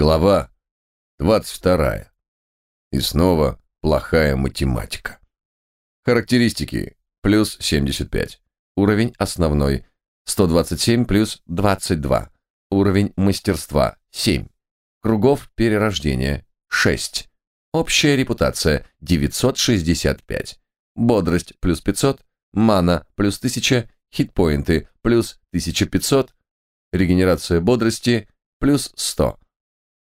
Глава 22. И снова плохая математика. Характеристики. Плюс 75. Уровень основной. 127 плюс 22. Уровень мастерства. 7. Кругов перерождения. 6. Общая репутация. 965. Бодрость плюс 500. Мана плюс 1000. Хитпоинты плюс 1500. Регенерация бодрости плюс 100.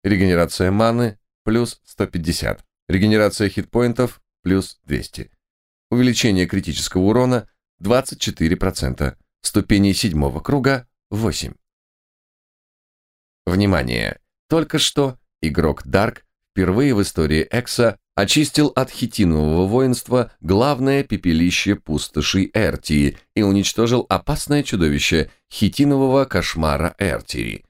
Регенерация маны плюс 150. Регенерация хитпоинтов плюс 200. Увеличение критического урона 24%. Ступени седьмого круга 8. Внимание! Только что игрок Дарк впервые в истории Экса очистил от хитинового воинства главное пепелище пустоши Эртии и уничтожил опасное чудовище хитинового кошмара Эртии,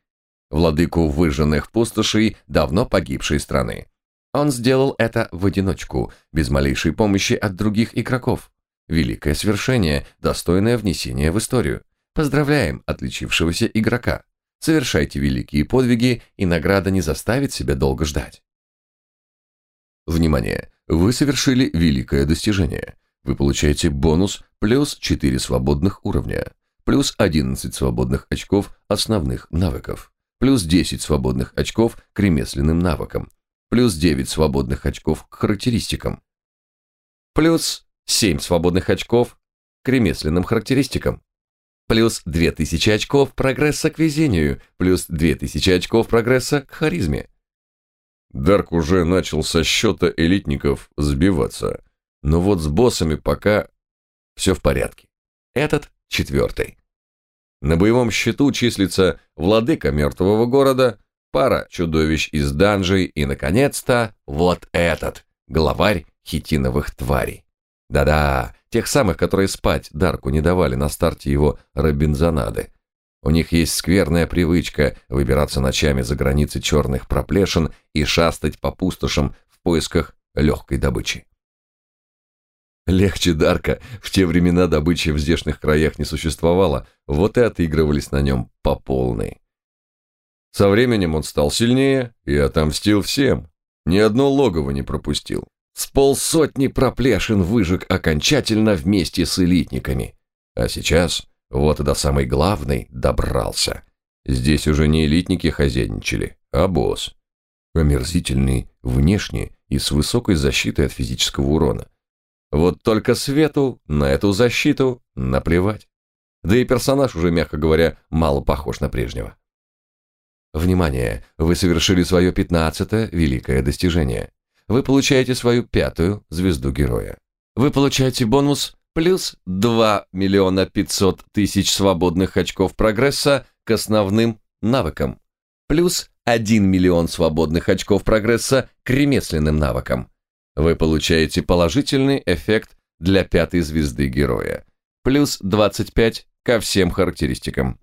владыку выжженных пустошей давно погибшей страны. Он сделал это в одиночку, без малейшей помощи от других игроков. Великое свершение, достойное внесения в историю. Поздравляем отличившегося игрока. Совершайте великие подвиги, и награда не заставит себя долго ждать. Внимание! Вы совершили великое достижение. Вы получаете бонус плюс 4 свободных уровня, плюс 11 свободных очков основных навыков плюс 10 свободных очков к ремесленным навыкам, плюс 9 свободных очков к характеристикам, плюс 7 свободных очков к ремесленным характеристикам, плюс 2000 очков прогресса к везению, плюс 2000 очков прогресса к харизме. Дарк уже начал со счета элитников сбиваться, но вот с боссами пока все в порядке. Этот четвертый. На боевом счету числится владыка мертвого города, пара чудовищ из данжей и, наконец-то, вот этот, главарь хитиновых тварей. Да-да, тех самых, которые спать Дарку не давали на старте его Робинзонады. У них есть скверная привычка выбираться ночами за границы черных проплешин и шастать по пустошам в поисках легкой добычи. Легче Дарка в те времена добычи в здешних краях не существовало, вот и отыгрывались на нем по полной. Со временем он стал сильнее и отомстил всем. Ни одно логово не пропустил. С полсотни проплешин выжег окончательно вместе с элитниками. А сейчас вот и до самой главной добрался. Здесь уже не элитники хозяйничали, а босс. Омерзительный внешне и с высокой защитой от физического урона. Вот только Свету на эту защиту наплевать. Да и персонаж уже, мягко говоря, мало похож на прежнего. Внимание! Вы совершили свое пятнадцатое великое достижение. Вы получаете свою пятую звезду героя. Вы получаете бонус плюс 2 миллиона 500 тысяч свободных очков прогресса к основным навыкам, плюс 1 миллион свободных очков прогресса к ремесленным навыкам, вы получаете положительный эффект для пятой звезды героя. Плюс 25 ко всем характеристикам.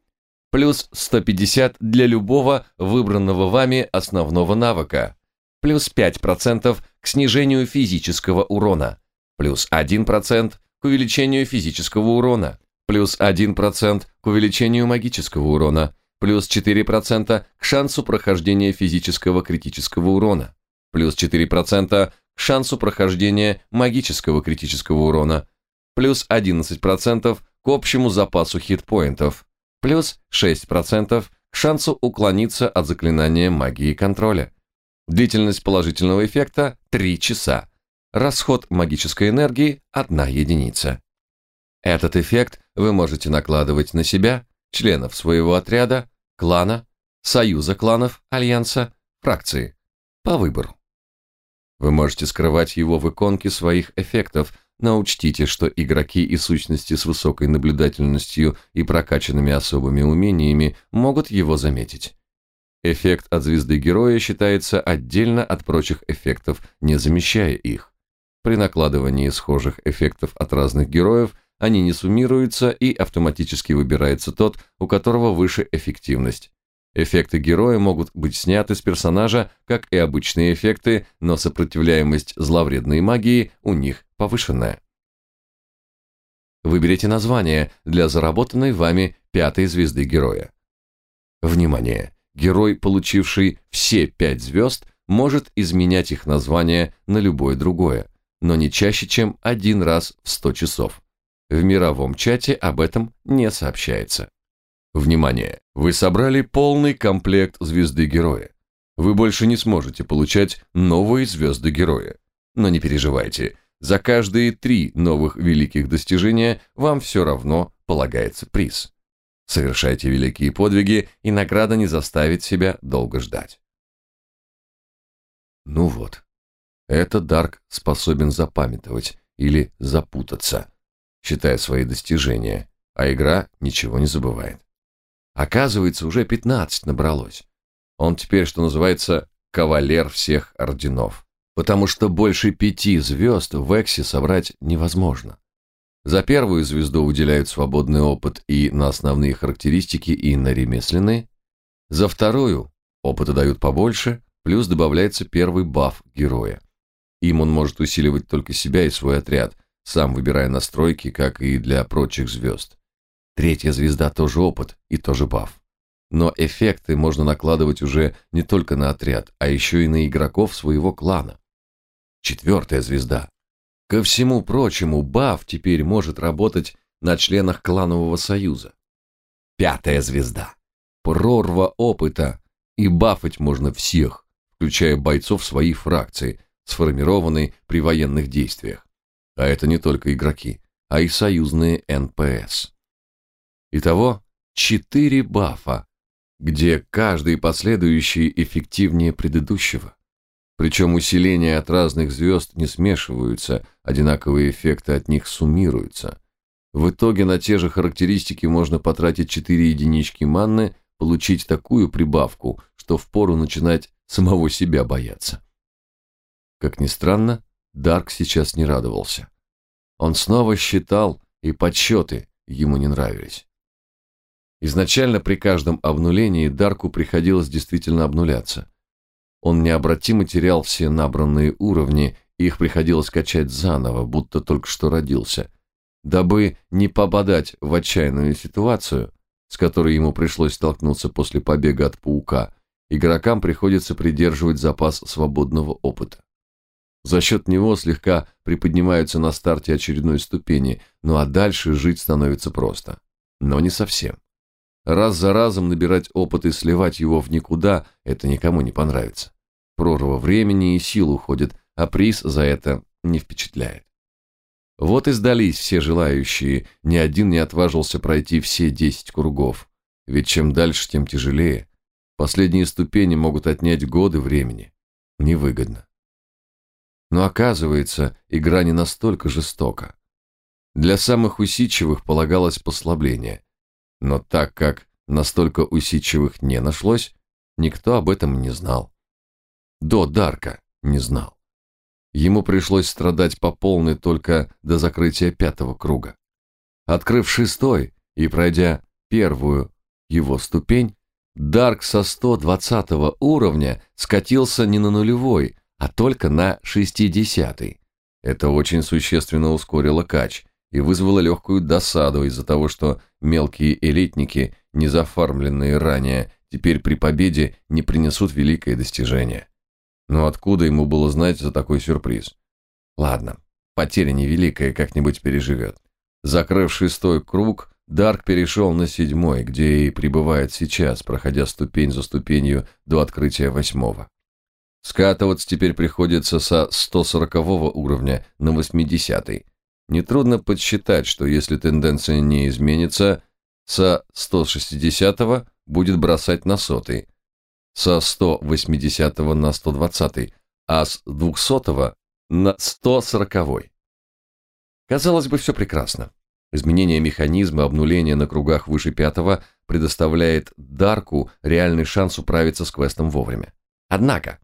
Плюс 150 для любого выбранного вами основного навыка. Плюс 5% к снижению физического урона. Плюс 1% к увеличению физического урона. Плюс 1% к увеличению магического урона. Плюс 4% к шансу прохождения физического критического урона. Плюс 4% шансу прохождения магического критического урона, плюс 11% к общему запасу хитпоинтов, плюс 6% к шансу уклониться от заклинания магии контроля. Длительность положительного эффекта – 3 часа. Расход магической энергии – 1 единица. Этот эффект вы можете накладывать на себя, членов своего отряда, клана, союза кланов, альянса, фракции, по выбору. Вы можете скрывать его в иконке своих эффектов, но учтите, что игроки и сущности с высокой наблюдательностью и прокачанными особыми умениями могут его заметить. Эффект от звезды героя считается отдельно от прочих эффектов, не замещая их. При накладывании схожих эффектов от разных героев они не суммируются и автоматически выбирается тот, у которого выше эффективность. Эффекты героя могут быть сняты с персонажа, как и обычные эффекты, но сопротивляемость зловредной магии у них повышенная. Выберите название для заработанной вами пятой звезды героя. Внимание! герой, получивший все пять звезд, может изменять их название на любое другое, но не чаще, чем один раз в 100 часов. В мировом чате об этом не сообщается. Внимание! Вы собрали полный комплект звезды героя. Вы больше не сможете получать новые звезды героя. Но не переживайте, за каждые три новых великих достижения вам все равно полагается приз. Совершайте великие подвиги, и награда не заставит себя долго ждать. Ну вот, это Дарк способен запамятовать или запутаться, считая свои достижения, а игра ничего не забывает. Оказывается, уже 15 набралось. Он теперь, что называется, кавалер всех орденов, потому что больше пяти звезд в Эксе собрать невозможно. За первую звезду уделяют свободный опыт и на основные характеристики, и на ремесленные. За вторую опыта дают побольше, плюс добавляется первый баф героя. Им он может усиливать только себя и свой отряд, сам выбирая настройки, как и для прочих звезд. Третья звезда тоже опыт и тоже баф. Но эффекты можно накладывать уже не только на отряд, а еще и на игроков своего клана. Четвертая звезда Ко всему прочему, баф теперь может работать на членах кланового союза. Пятая звезда. Прорва опыта. И бафать можно всех, включая бойцов своей фракции, сформированной при военных действиях. А это не только игроки, а и союзные НПС. Итого четыре бафа, где каждый последующий эффективнее предыдущего. Причем усиления от разных звезд не смешиваются, одинаковые эффекты от них суммируются. В итоге на те же характеристики можно потратить 4 единички маны, получить такую прибавку, что впору начинать самого себя бояться. Как ни странно, Дарк сейчас не радовался. Он снова считал, и подсчеты ему не нравились. Изначально при каждом обнулении Дарку приходилось действительно обнуляться. Он необратимо терял все набранные уровни, и их приходилось качать заново, будто только что родился. Дабы не попадать в отчаянную ситуацию, с которой ему пришлось столкнуться после побега от паука, игрокам приходится придерживать запас свободного опыта. За счет него слегка приподнимаются на старте очередной ступени, ну а дальше жить становится просто. Но не совсем. Раз за разом набирать опыт и сливать его в никуда – это никому не понравится. Прорва времени и сил уходит, а приз за это не впечатляет. Вот и сдались все желающие, ни один не отважился пройти все десять кругов. Ведь чем дальше, тем тяжелее. Последние ступени могут отнять годы времени. Невыгодно. Но оказывается, игра не настолько жестока. Для самых усидчивых полагалось послабление. Но так как настолько усидчивых не нашлось, никто об этом не знал до Дарка не знал. Ему пришлось страдать по полной только до закрытия пятого круга. Открыв шестой и пройдя первую его ступень, Дарк со 120 уровня скатился не на нулевой, а только на 60 -й. Это очень существенно ускорило кач и вызвало легкую досаду из-за того, что мелкие элитники, не зафармленные ранее, теперь при победе не принесут великое достижение. Но откуда ему было знать за такой сюрприз? Ладно, потеря невеликая, как-нибудь переживет. Закрыв шестой круг, Дарк перешел на седьмой, где и пребывает сейчас, проходя ступень за ступенью до открытия восьмого. Скатываться теперь приходится со 140 уровня на 80 -й. Нетрудно подсчитать, что если тенденция не изменится, со 160 будет бросать на сотый, со 180 на 120, а с 200 на 140. Казалось бы, все прекрасно. Изменение механизма обнуления на кругах выше пятого предоставляет Дарку реальный шанс управиться с квестом вовремя. Однако,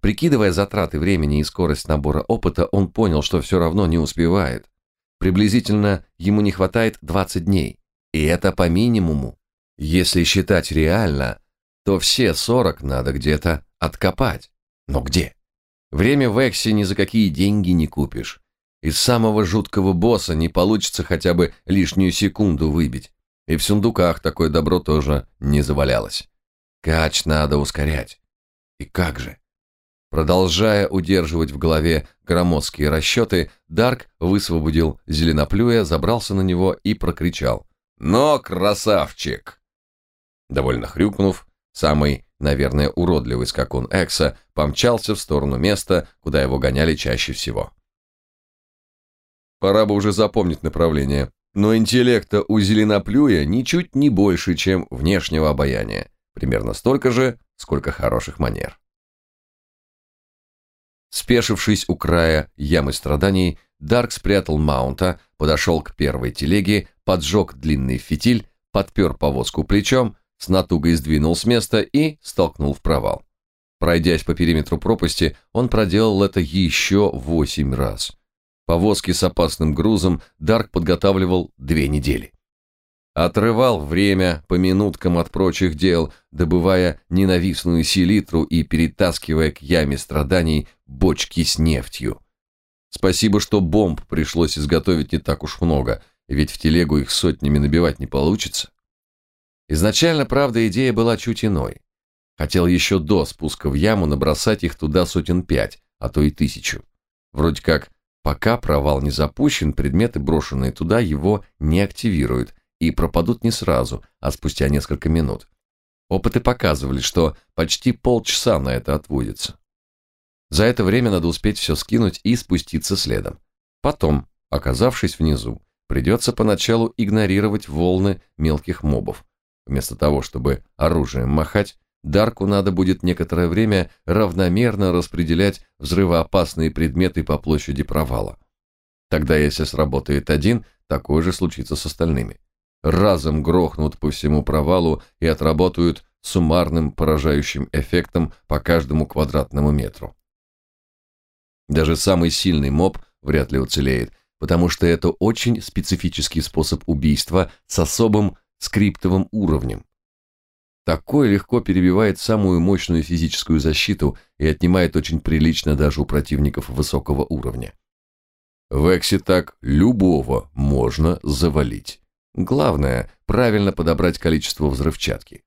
прикидывая затраты времени и скорость набора опыта, он понял, что все равно не успевает. Приблизительно ему не хватает 20 дней, и это по минимуму. Если считать реально, то все сорок надо где-то откопать. Но где? Время в Эксе ни за какие деньги не купишь. Из самого жуткого босса не получится хотя бы лишнюю секунду выбить. И в сундуках такое добро тоже не завалялось. Кач надо ускорять. И как же? Продолжая удерживать в голове громоздкие расчеты, Дарк высвободил зеленоплюя, забрался на него и прокричал. «Но, красавчик!» Довольно хрюкнув, самый, наверное, уродливый скакун Экса помчался в сторону места, куда его гоняли чаще всего. Пора бы уже запомнить направление, но интеллекта у зеленоплюя ничуть не больше, чем внешнего обаяния, примерно столько же, сколько хороших манер. Спешившись у края ямы страданий, Дарк спрятал маунта, подошел к первой телеге, поджег длинный фитиль, подпер повозку плечом, с натугой сдвинул с места и столкнул в провал. Пройдясь по периметру пропасти, он проделал это еще восемь раз. Повозки с опасным грузом Дарк подготавливал две недели отрывал время по минуткам от прочих дел, добывая ненавистную селитру и перетаскивая к яме страданий бочки с нефтью. Спасибо, что бомб пришлось изготовить не так уж много, ведь в телегу их сотнями набивать не получится. Изначально, правда, идея была чуть иной. Хотел еще до спуска в яму набросать их туда сотен пять, а то и тысячу. Вроде как, пока провал не запущен, предметы, брошенные туда, его не активируют, и пропадут не сразу, а спустя несколько минут. Опыты показывали, что почти полчаса на это отводится. За это время надо успеть все скинуть и спуститься следом. Потом, оказавшись внизу, придется поначалу игнорировать волны мелких мобов. Вместо того, чтобы оружием махать, Дарку надо будет некоторое время равномерно распределять взрывоопасные предметы по площади провала. Тогда, если сработает один, такое же случится с остальными разом грохнут по всему провалу и отработают суммарным поражающим эффектом по каждому квадратному метру. Даже самый сильный моб вряд ли уцелеет, потому что это очень специфический способ убийства с особым скриптовым уровнем. Такой легко перебивает самую мощную физическую защиту и отнимает очень прилично даже у противников высокого уровня. В Эксе так любого можно завалить. Главное – правильно подобрать количество взрывчатки.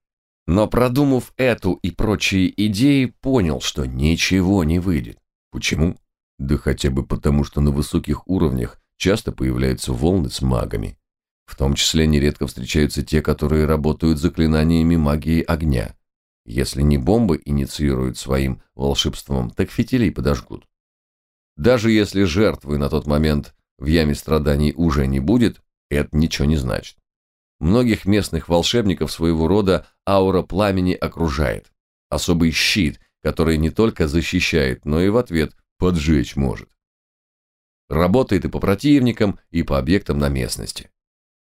Но продумав эту и прочие идеи, понял, что ничего не выйдет. Почему? Да хотя бы потому, что на высоких уровнях часто появляются волны с магами. В том числе нередко встречаются те, которые работают заклинаниями магии огня. Если не бомбы инициируют своим волшебством, так фитилей подожгут. Даже если жертвы на тот момент в яме страданий уже не будет, это ничего не значит. Многих местных волшебников своего рода аура пламени окружает. Особый щит, который не только защищает, но и в ответ поджечь может. Работает и по противникам, и по объектам на местности.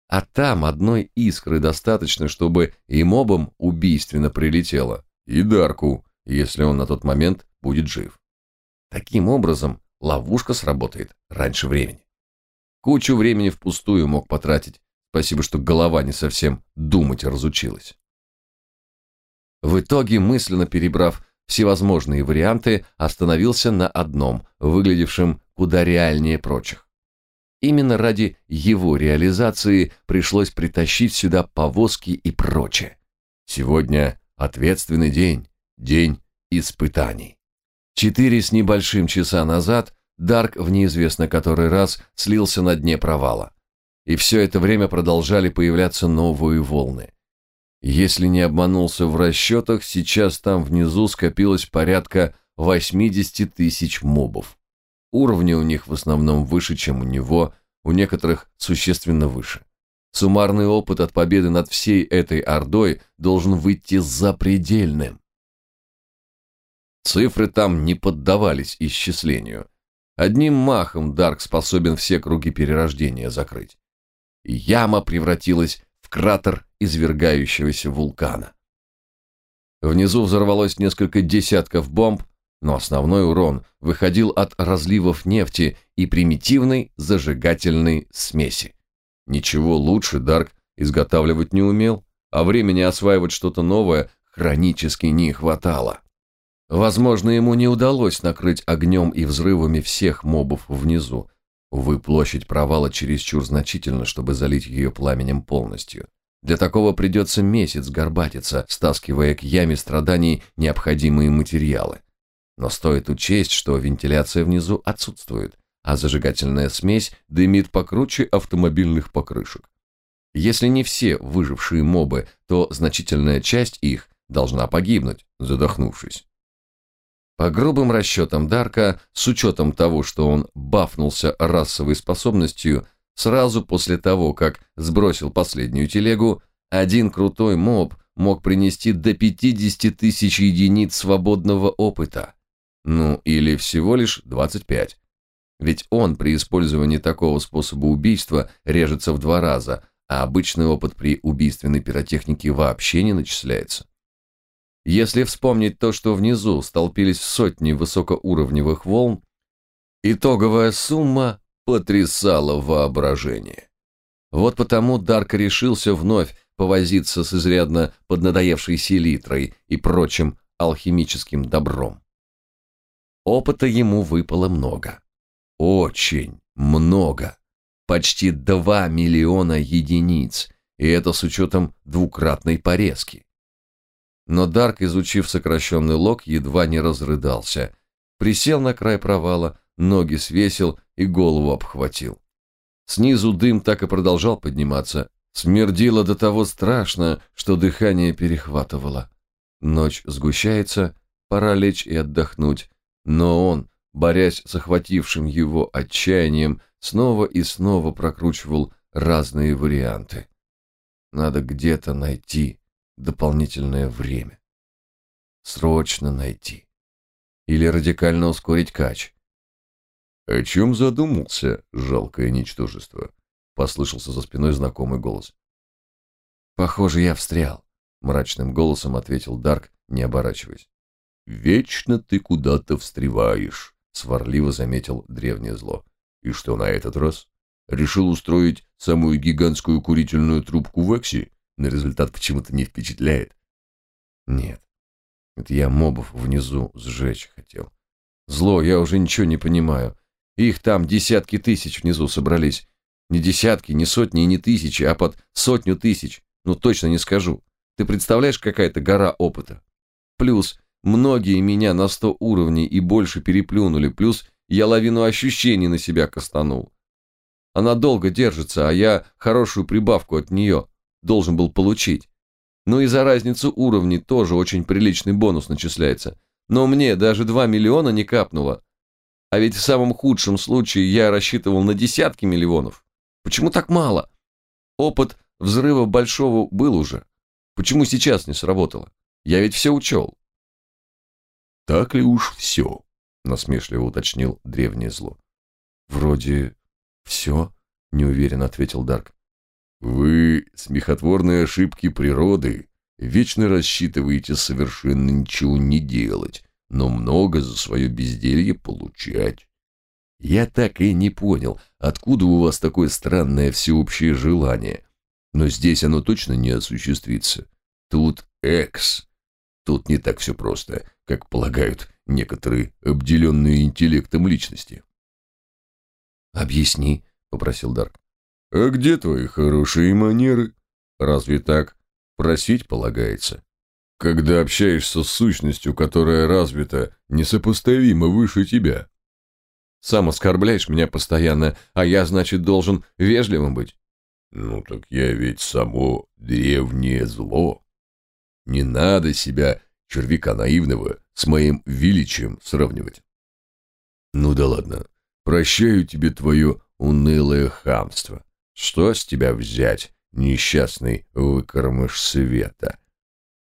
А там одной искры достаточно, чтобы и мобам убийственно прилетело, и Дарку, если он на тот момент будет жив. Таким образом, ловушка сработает раньше времени. Кучу времени впустую мог потратить. Спасибо, что голова не совсем думать разучилась. В итоге, мысленно перебрав всевозможные варианты, остановился на одном, выглядевшем куда реальнее прочих. Именно ради его реализации пришлось притащить сюда повозки и прочее. Сегодня ответственный день, день испытаний. Четыре с небольшим часа назад Дарк в неизвестно который раз слился на дне провала. И все это время продолжали появляться новые волны. Если не обманулся в расчетах, сейчас там внизу скопилось порядка 80 тысяч мобов. Уровни у них в основном выше, чем у него, у некоторых существенно выше. Суммарный опыт от победы над всей этой ордой должен выйти запредельным. Цифры там не поддавались исчислению. Одним махом Дарк способен все круги перерождения закрыть. Яма превратилась в кратер извергающегося вулкана. Внизу взорвалось несколько десятков бомб, но основной урон выходил от разливов нефти и примитивной зажигательной смеси. Ничего лучше Дарк изготавливать не умел, а времени осваивать что-то новое хронически не хватало. Возможно, ему не удалось накрыть огнем и взрывами всех мобов внизу. Увы, площадь провала чересчур значительна, чтобы залить ее пламенем полностью. Для такого придется месяц горбатиться, стаскивая к яме страданий необходимые материалы. Но стоит учесть, что вентиляция внизу отсутствует, а зажигательная смесь дымит покруче автомобильных покрышек. Если не все выжившие мобы, то значительная часть их должна погибнуть, задохнувшись. По грубым расчетам Дарка, с учетом того, что он бафнулся расовой способностью, сразу после того, как сбросил последнюю телегу, один крутой моб мог принести до 50 тысяч единиц свободного опыта. Ну, или всего лишь 25. Ведь он при использовании такого способа убийства режется в два раза, а обычный опыт при убийственной пиротехнике вообще не начисляется. Если вспомнить то, что внизу столпились сотни высокоуровневых волн, итоговая сумма потрясала воображение. Вот потому Дарк решился вновь повозиться с изрядно поднадоевшей селитрой и прочим алхимическим добром. Опыта ему выпало много. Очень много. Почти 2 миллиона единиц, и это с учетом двукратной порезки. Но Дарк, изучив сокращенный лог, едва не разрыдался. Присел на край провала, ноги свесил и голову обхватил. Снизу дым так и продолжал подниматься. Смердило до того страшно, что дыхание перехватывало. Ночь сгущается, пора лечь и отдохнуть. Но он, борясь с охватившим его отчаянием, снова и снова прокручивал разные варианты. Надо где-то найти дополнительное время. Срочно найти. Или радикально ускорить кач. «О чем задумался, жалкое ничтожество?» — послышался за спиной знакомый голос. «Похоже, я встрял», — мрачным голосом ответил Дарк, не оборачиваясь. «Вечно ты куда-то встреваешь», — сварливо заметил древнее зло. «И что на этот раз? Решил устроить самую гигантскую курительную трубку в Экси? но результат почему-то не впечатляет. Нет, это я мобов внизу сжечь хотел. Зло, я уже ничего не понимаю. Их там десятки тысяч внизу собрались. Не десятки, не сотни и не тысячи, а под сотню тысяч. Ну, точно не скажу. Ты представляешь, какая-то гора опыта? Плюс многие меня на сто уровней и больше переплюнули, плюс я лавину ощущений на себя кастанул. Она долго держится, а я хорошую прибавку от нее должен был получить. Ну и за разницу уровней тоже очень приличный бонус начисляется. Но мне даже 2 миллиона не капнуло. А ведь в самом худшем случае я рассчитывал на десятки миллионов. Почему так мало? Опыт взрыва большого был уже. Почему сейчас не сработало? Я ведь все учел. Так ли уж все? Насмешливо уточнил древнее зло. Вроде все, неуверенно ответил Дарк. Вы смехотворные ошибки природы вечно рассчитываете совершенно ничего не делать, но много за свое безделье получать. Я так и не понял, откуда у вас такое странное всеобщее желание. Но здесь оно точно не осуществится. Тут экс. Тут не так все просто, как полагают некоторые обделенные интеллектом личности. «Объясни», — попросил Дарк. «А где твои хорошие манеры? Разве так просить полагается? Когда общаешься с сущностью, которая развита несопоставимо выше тебя». «Сам оскорбляешь меня постоянно, а я, значит, должен вежливым быть». «Ну так я ведь само древнее зло. Не надо себя, червяка наивного, с моим величием сравнивать». «Ну да ладно, прощаю тебе твое унылое хамство. Что с тебя взять, несчастный выкормыш света?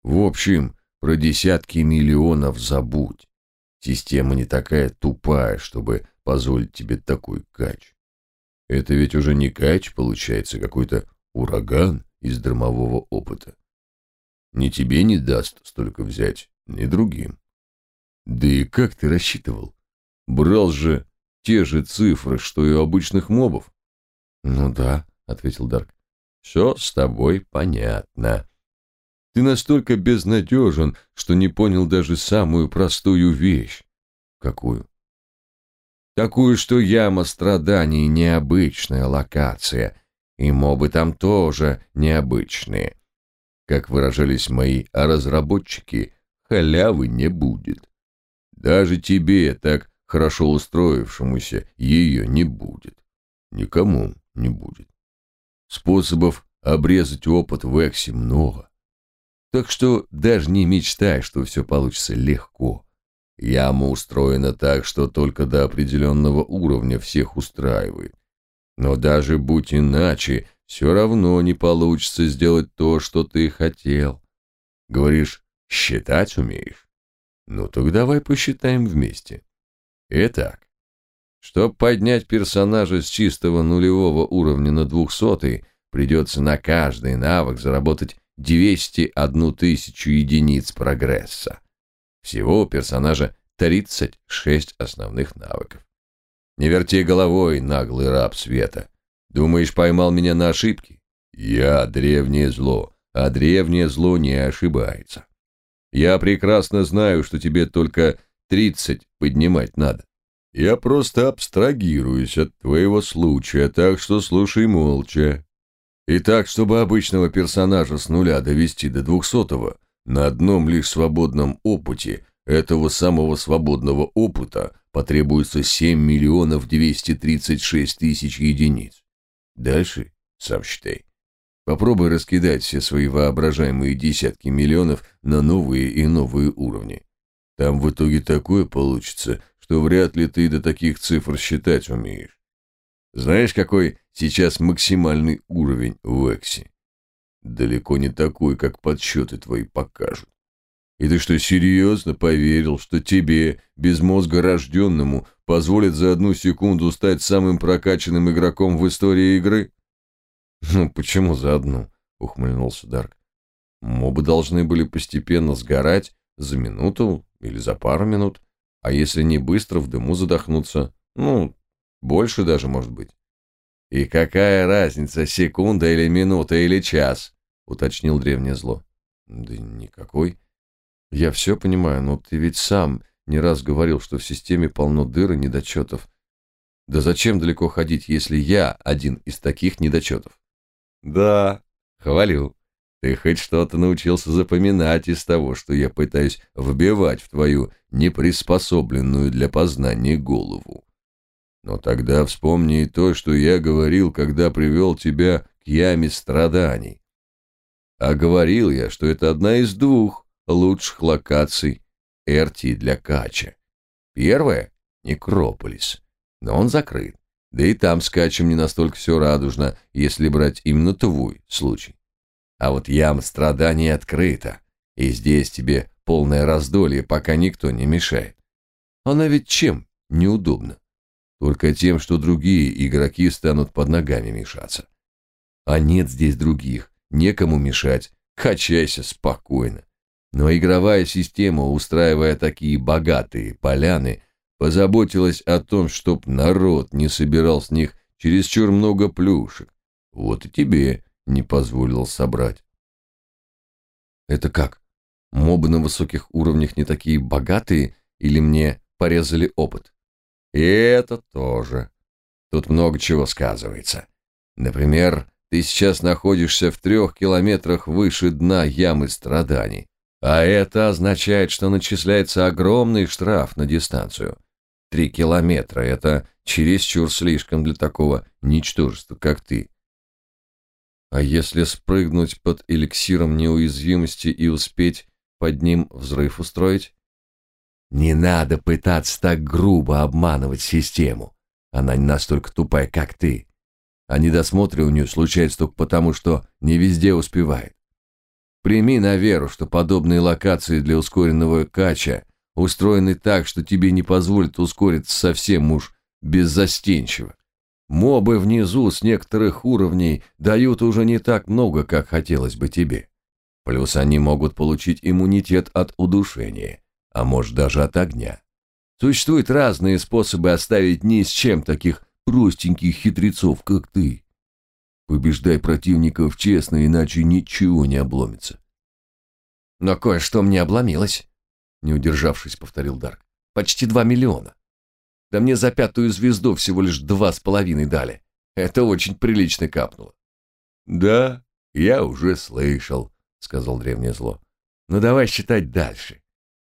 В общем, про десятки миллионов забудь. Система не такая тупая, чтобы позволить тебе такой кач. Это ведь уже не кач, получается, какой-то ураган из драмового опыта. Ни тебе не даст столько взять, ни другим. Да и как ты рассчитывал? Брал же те же цифры, что и у обычных мобов. «Ну да», — ответил Дарк. «Все с тобой понятно. Ты настолько безнадежен, что не понял даже самую простую вещь». «Какую?» «Такую, что яма страданий — необычная локация, И мобы там тоже необычные. Как выражались мои разработчики, халявы не будет. Даже тебе, так хорошо устроившемуся, ее не будет. Никому не будет. Способов обрезать опыт в Эксе много. Так что даже не мечтай, что все получится легко. Яма устроена так, что только до определенного уровня всех устраивает. Но даже будь иначе, все равно не получится сделать то, что ты хотел. Говоришь, считать умеешь? Ну так давай посчитаем вместе. Итак, чтобы поднять персонажа с чистого нулевого уровня на двухсотый, придется на каждый навык заработать 201 тысячу единиц прогресса. Всего у персонажа 36 основных навыков. Не верти головой, наглый раб света. Думаешь, поймал меня на ошибке? Я древнее зло, а древнее зло не ошибается. Я прекрасно знаю, что тебе только 30 поднимать надо. Я просто абстрагируюсь от твоего случая, так что слушай молча. И так, чтобы обычного персонажа с нуля довести до двухсотого, на одном лишь свободном опыте этого самого свободного опыта потребуется 7 миллионов 236 тысяч единиц. Дальше сам считай. Попробуй раскидать все свои воображаемые десятки миллионов на новые и новые уровни. Там в итоге такое получится, что вряд ли ты до таких цифр считать умеешь. Знаешь, какой сейчас максимальный уровень в Эксе? Далеко не такой, как подсчеты твои покажут. И ты что, серьезно поверил, что тебе, без мозга рожденному, позволит за одну секунду стать самым прокачанным игроком в истории игры? Ну, почему за одну? Ухмыльнулся Дарк. Мобы должны были постепенно сгорать за минуту или за пару минут, а если не быстро, в дыму задохнуться. Ну, больше даже, может быть. И какая разница, секунда или минута или час? Уточнил древнее зло. Да никакой. Я все понимаю, но ты ведь сам не раз говорил, что в системе полно дыр и недочетов. Да зачем далеко ходить, если я один из таких недочетов? Да, хвалю. Ты хоть что-то научился запоминать из того, что я пытаюсь вбивать в твою неприспособленную для познания голову. Но тогда вспомни и то, что я говорил, когда привел тебя к яме страданий. А говорил я, что это одна из двух, лучших локаций Эрти для Кача. Первое — Некрополис, но он закрыт. Да и там с Качем не настолько все радужно, если брать именно твой случай. А вот яма страданий открыта, и здесь тебе полное раздолье, пока никто не мешает. Она ведь чем неудобна? Только тем, что другие игроки станут под ногами мешаться. А нет здесь других, некому мешать, качайся спокойно. Но игровая система, устраивая такие богатые поляны, позаботилась о том, чтоб народ не собирал с них чересчур много плюшек. Вот и тебе не позволил собрать. Это как? Мобы на высоких уровнях не такие богатые или мне порезали опыт? И это тоже. Тут много чего сказывается. Например, ты сейчас находишься в трех километрах выше дна ямы страданий. А это означает, что начисляется огромный штраф на дистанцию. Три километра — это чересчур слишком для такого ничтожества, как ты. А если спрыгнуть под эликсиром неуязвимости и успеть под ним взрыв устроить? Не надо пытаться так грубо обманывать систему. Она не настолько тупая, как ты. А недосмотры у нее случаются только потому, что не везде успевает. Прими на веру, что подобные локации для ускоренного кача устроены так, что тебе не позволят ускориться совсем уж беззастенчиво. Мобы внизу с некоторых уровней дают уже не так много, как хотелось бы тебе. Плюс они могут получить иммунитет от удушения, а может даже от огня. Существуют разные способы оставить ни с чем таких простеньких хитрецов, как ты. Побеждай противников честно, иначе ничего не обломится. Но кое-что мне обломилось, не удержавшись, повторил Дарк. Почти два миллиона. Да мне за пятую звезду всего лишь два с половиной дали. Это очень прилично капнуло. Да, я уже слышал, сказал древнее зло. Ну давай считать дальше.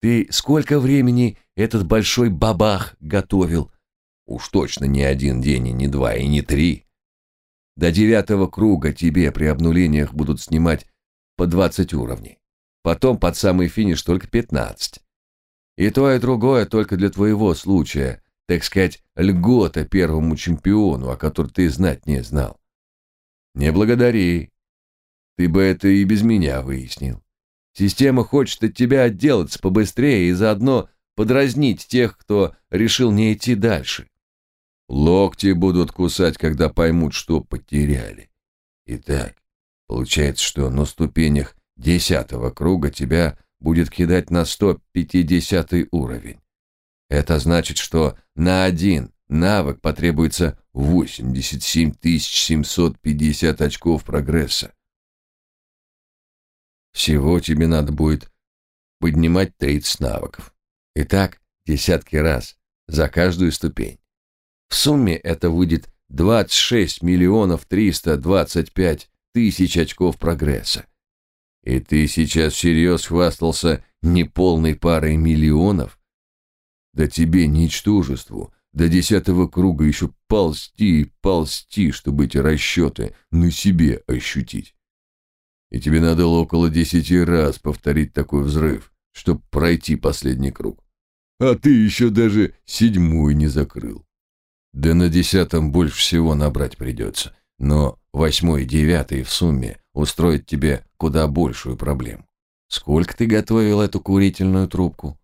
Ты сколько времени этот большой бабах готовил? Уж точно не один день, и не два, и не три. До девятого круга тебе при обнулениях будут снимать по двадцать уровней. Потом под самый финиш только пятнадцать. И то, и другое только для твоего случая, так сказать, льгота первому чемпиону, о которой ты знать не знал. Не благодари. Ты бы это и без меня выяснил. Система хочет от тебя отделаться побыстрее и заодно подразнить тех, кто решил не идти дальше. Локти будут кусать, когда поймут, что потеряли. Итак, получается, что на ступенях десятого круга тебя будет кидать на 150 уровень. Это значит, что на один навык потребуется 87 750 очков прогресса. Всего тебе надо будет поднимать 30 навыков. Итак, десятки раз за каждую ступень. В сумме это выйдет 26 миллионов 325 тысяч очков прогресса. И ты сейчас всерьез хвастался неполной парой миллионов? Да тебе, ничтожеству, до десятого круга еще ползти и ползти, чтобы эти расчеты на себе ощутить. И тебе надо около десяти раз повторить такой взрыв, чтобы пройти последний круг. А ты еще даже седьмую не закрыл. Да на десятом больше всего набрать придется, но восьмой и девятый в сумме устроит тебе куда большую проблему. Сколько ты готовил эту курительную трубку?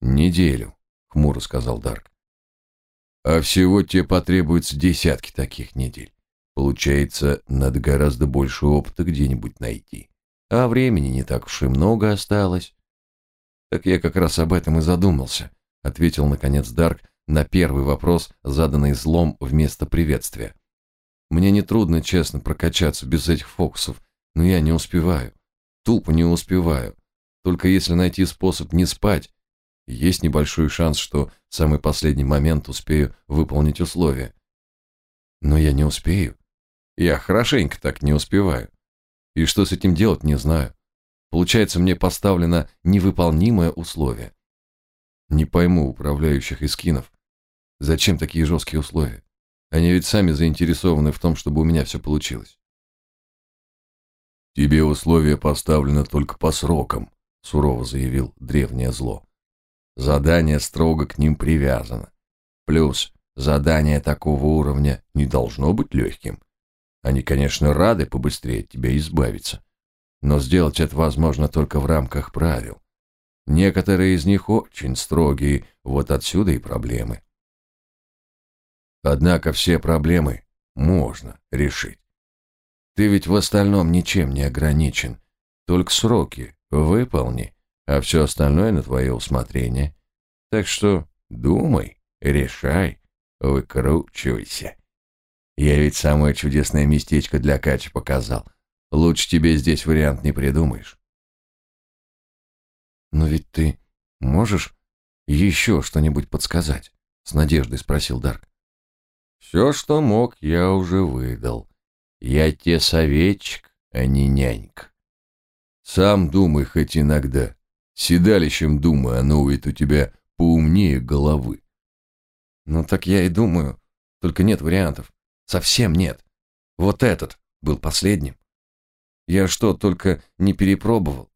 Неделю, хмуро сказал Дарк. А всего тебе потребуется десятки таких недель. Получается, надо гораздо больше опыта где-нибудь найти. А времени не так уж и много осталось. Так я как раз об этом и задумался, ответил наконец Дарк, на первый вопрос, заданный злом вместо приветствия. Мне нетрудно, честно, прокачаться без этих фокусов, но я не успеваю. Тупо не успеваю. Только если найти способ не спать, есть небольшой шанс, что в самый последний момент успею выполнить условия. Но я не успею. Я хорошенько так не успеваю. И что с этим делать, не знаю. Получается, мне поставлено невыполнимое условие. Не пойму управляющих эскинов, Зачем такие жесткие условия? Они ведь сами заинтересованы в том, чтобы у меня все получилось. «Тебе условия поставлены только по срокам», — сурово заявил древнее зло. «Задание строго к ним привязано. Плюс задание такого уровня не должно быть легким. Они, конечно, рады побыстрее от тебя избавиться, но сделать это возможно только в рамках правил. Некоторые из них очень строгие, вот отсюда и проблемы. Однако все проблемы можно решить. Ты ведь в остальном ничем не ограничен. Только сроки выполни, а все остальное на твое усмотрение. Так что думай, решай, выкручивайся. Я ведь самое чудесное местечко для Качи показал. Лучше тебе здесь вариант не придумаешь. Но ведь ты можешь еще что-нибудь подсказать? С надеждой спросил Дарк. Все, что мог, я уже выдал. Я те советчик, а не нянька. Сам думай хоть иногда. Седалищем думай, оно ведь у тебя поумнее головы. Ну так я и думаю, только нет вариантов. Совсем нет. Вот этот был последним. Я что, только не перепробовал?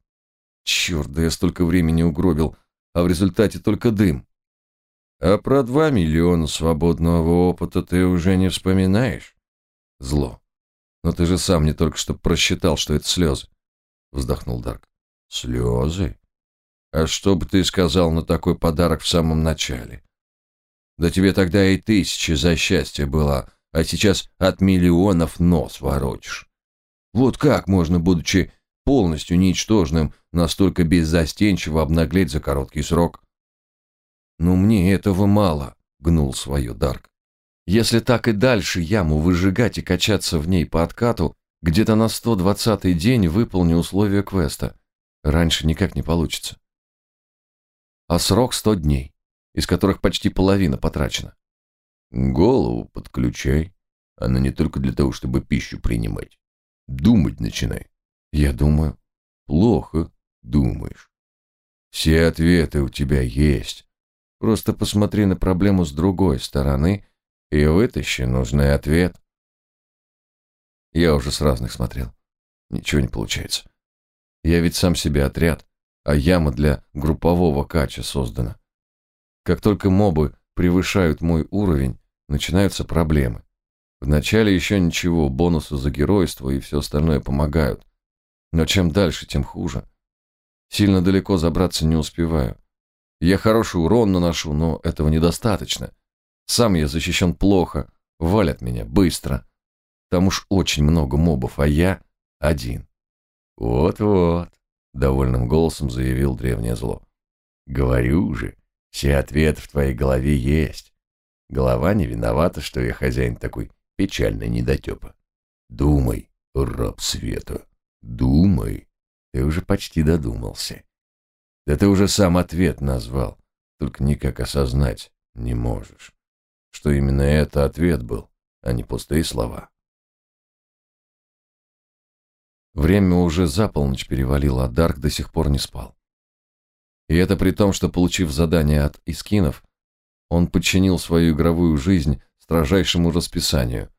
Черт, да я столько времени угробил, а в результате только дым. А про два миллиона свободного опыта ты уже не вспоминаешь? Зло. Но ты же сам не только что просчитал, что это слезы. Вздохнул Дарк. Слезы? А что бы ты сказал на такой подарок в самом начале? Да тебе тогда и тысячи за счастье было, а сейчас от миллионов нос воротишь. Вот как можно, будучи полностью ничтожным, настолько беззастенчиво обнаглеть за короткий срок? «Но мне этого мало», — гнул свое Дарк. «Если так и дальше яму выжигать и качаться в ней по откату, где-то на 120-й день выполню условия квеста. Раньше никак не получится. А срок 100 дней, из которых почти половина потрачена. Голову подключай. Она не только для того, чтобы пищу принимать. Думать начинай. Я думаю. Плохо думаешь. Все ответы у тебя есть. Просто посмотри на проблему с другой стороны и вытащи нужный ответ. Я уже с разных смотрел. Ничего не получается. Я ведь сам себе отряд, а яма для группового кача создана. Как только мобы превышают мой уровень, начинаются проблемы. Вначале еще ничего, бонусы за геройство и все остальное помогают. Но чем дальше, тем хуже. Сильно далеко забраться не успеваю. Я хороший урон наношу, но этого недостаточно. Сам я защищен плохо, валят меня быстро. Там уж очень много мобов, а я один. Вот-вот, довольным голосом заявил древнее зло. Говорю же, все ответы в твоей голове есть. Голова не виновата, что я хозяин такой печальный недотепа. Думай, раб света, думай. Ты уже почти додумался. Да ты уже сам ответ назвал, только никак осознать не можешь, что именно это ответ был, а не пустые слова. Время уже за полночь перевалило, а Дарк до сих пор не спал. И это при том, что, получив задание от Искинов, он подчинил свою игровую жизнь строжайшему расписанию.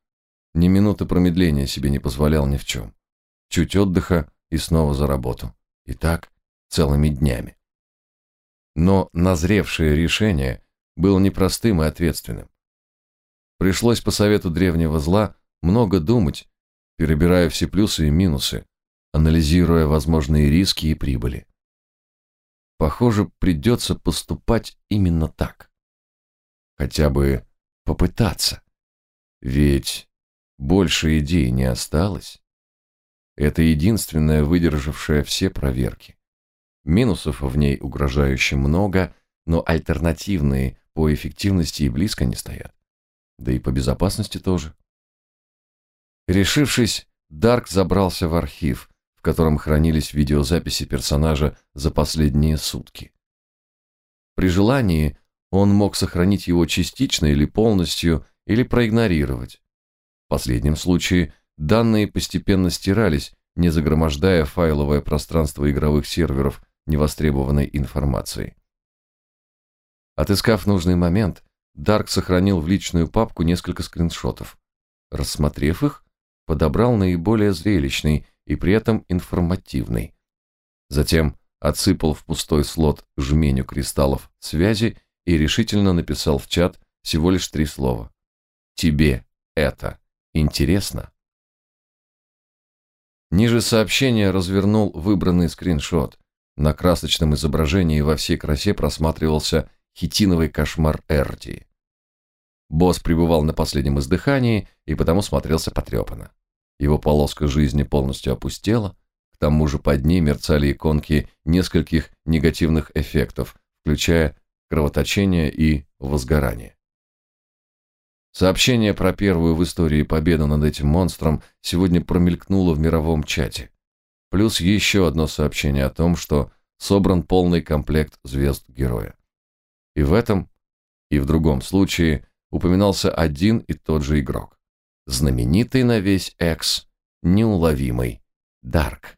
Ни минуты промедления себе не позволял ни в чем. Чуть отдыха и снова за работу. И так целыми днями. Но назревшее решение было непростым и ответственным. Пришлось по совету древнего зла много думать перебирая все плюсы и минусы, анализируя возможные риски и прибыли. Похоже, придется поступать именно так. Хотя бы попытаться. Ведь больше идей не осталось. Это единственная выдержавшая все проверки. Минусов в ней угрожающе много, но альтернативные по эффективности и близко не стоят. Да и по безопасности тоже. Решившись, Дарк забрался в архив, в котором хранились видеозаписи персонажа за последние сутки. При желании он мог сохранить его частично или полностью, или проигнорировать. В последнем случае данные постепенно стирались, не загромождая файловое пространство игровых серверов невостребованной информацией. Отыскав нужный момент, Дарк сохранил в личную папку несколько скриншотов. Рассмотрев их, подобрал наиболее зрелищный и при этом информативный. Затем отсыпал в пустой слот жменю кристаллов связи и решительно написал в чат всего лишь три слова. «Тебе это интересно?» Ниже сообщения развернул выбранный скриншот. На красочном изображении во всей красе просматривался хитиновый кошмар Эрти. Босс пребывал на последнем издыхании и потому смотрелся потрепанно. Его полоска жизни полностью опустела, к тому же под ней мерцали иконки нескольких негативных эффектов, включая кровоточение и возгорание. Сообщение про первую в истории победу над этим монстром сегодня промелькнуло в мировом чате. Плюс еще одно сообщение о том, что собран полный комплект звезд героя. И в этом, и в другом случае упоминался один и тот же игрок. Знаменитый на весь Экс, неуловимый Дарк.